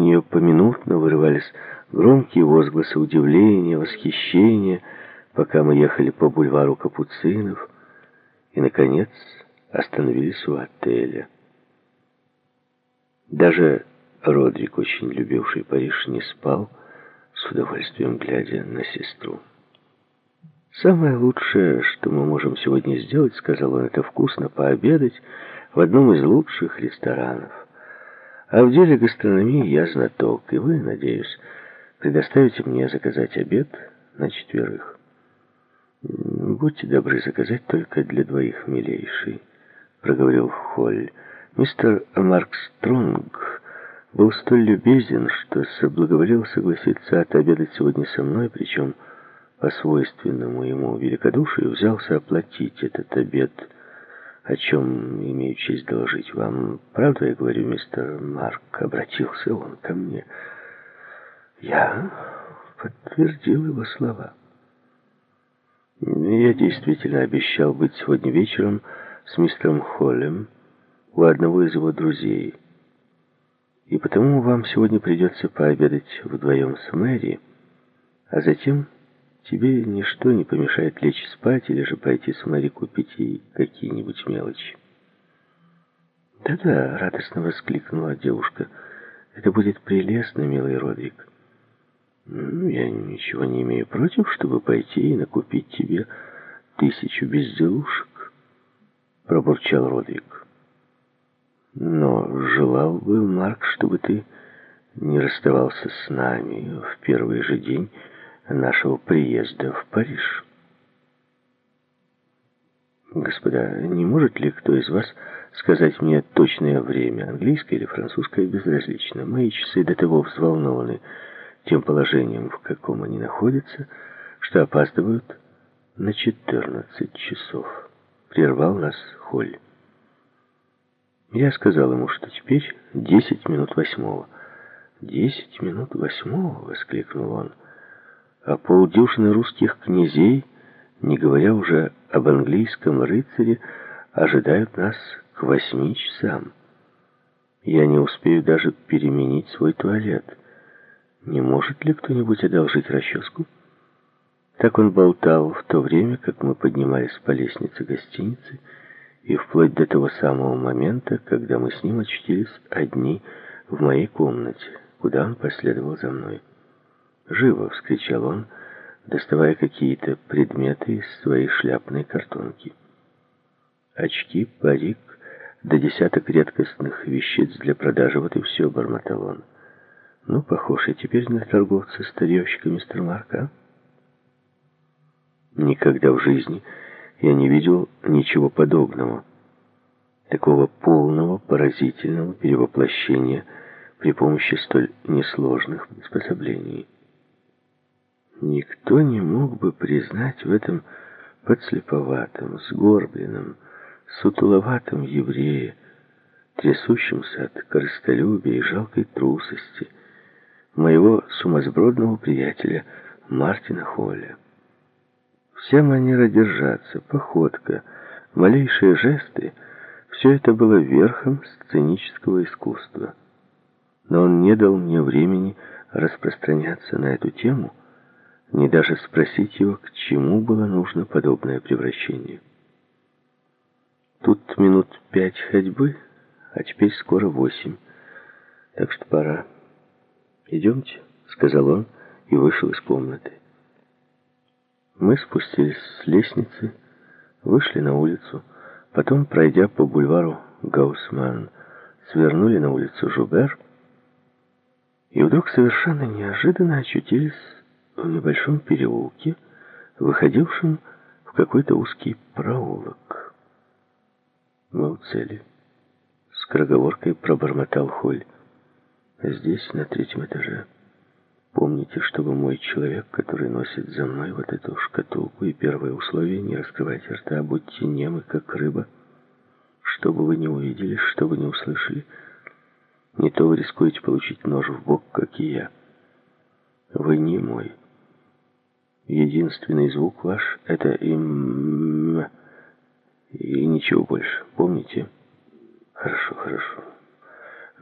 нее поминутно вырывались громкие возгласы удивления, восхищения, пока мы ехали по бульвару Капуцинов и, наконец, остановились у отеля. Даже Родрик, очень любивший Париж, не спал, с удовольствием глядя на сестру. «Самое лучшее, что мы можем сегодня сделать, — сказал он, — это вкусно пообедать в одном из лучших ресторанов. А в деле гастрономии я знаток, и вы, надеюсь, предоставите мне заказать обед на четверых. Будьте добры заказать только для двоих, милейший, — проговорил Холь. Мистер Марк Стронг был столь любезен, что соблаговолил согласиться отобедать сегодня со мной, причем по свойственному ему великодушию взялся оплатить этот обед, о чем имею честь доложить вам. Правда, я говорю, мистер Марк, обратился он ко мне. Я подтвердил его слова. Я действительно обещал быть сегодня вечером с мистером Холлем у одного из его друзей. И потому вам сегодня придется пообедать вдвоем с Мэри, а затем Тебе ничто не помешает лечь спать или же пойти с Мэри купить ей какие-нибудь мелочи. «Да-да», — радостно воскликнула девушка, — «это будет прелестно, милый Родрик». «Ну, я ничего не имею против, чтобы пойти и накупить тебе тысячу безделушек», — пробурчал Родрик. «Но желал бы, Марк, чтобы ты не расставался с нами в первый же день, нашего приезда в Париж. Господа, не может ли кто из вас сказать мне точное время, английское или французское, безразлично. Мои часы до того взволнованы тем положением, в каком они находятся, что опаздывают на 14 часов. Прервал нас Холь. Я сказал ему, что теперь 10 минут восьмого. «Десять минут восьмого!» — воскликнул он а полдюжины русских князей, не говоря уже об английском рыцаре, ожидают нас к восьми часам. Я не успею даже переменить свой туалет. Не может ли кто-нибудь одолжить расческу? Так он болтал в то время, как мы поднимались по лестнице гостиницы, и вплоть до того самого момента, когда мы с ним очутились одни в моей комнате, куда он последовал за мной. «Живо!» — вскричал он, доставая какие-то предметы из своей шляпной картонки. Очки, парик, до десяток редкостных вещиц для продажи, вот и все, бормотал он. Ну, похож я теперь на торговца-старьевщика мистер Марка. Никогда в жизни я не видел ничего подобного. Такого полного, поразительного перевоплощения при помощи столь несложных приспособлений. Никто не мог бы признать в этом подслеповатом, сгорбленном, сутуловатом еврее, трясущемся от корыстолюбия и жалкой трусости, моего сумасбродного приятеля Мартина Холля. Вся манера держаться, походка, малейшие жесты — все это было верхом сценического искусства. Но он не дал мне времени распространяться на эту тему — ни даже спросить его, к чему было нужно подобное превращение. Тут минут пять ходьбы, а теперь скоро восемь, так что пора. «Идемте», — сказал он и вышел из комнаты. Мы спустились с лестницы, вышли на улицу, потом, пройдя по бульвару Гаусман, свернули на улицу Жубер и вдруг совершенно неожиданно очутились в небольшом переулке, выходившем в какой-то узкий проулок. Мы у цели. Скороговоркой пробормотал Холь. Здесь, на третьем этаже. Помните, чтобы мой человек, который носит за мной вот эту шкатулку, и первое условие — не раскрывайте рта, будьте немы, как рыба. Что бы вы не увидели, что бы не услышали, не то вы рискуете получить нож в бок, как и я. Вы не мой. Единственный звук ваш — это им... И ничего больше. Помните? Хорошо, хорошо.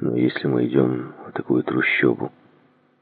Но если мы идем в такую трущобу,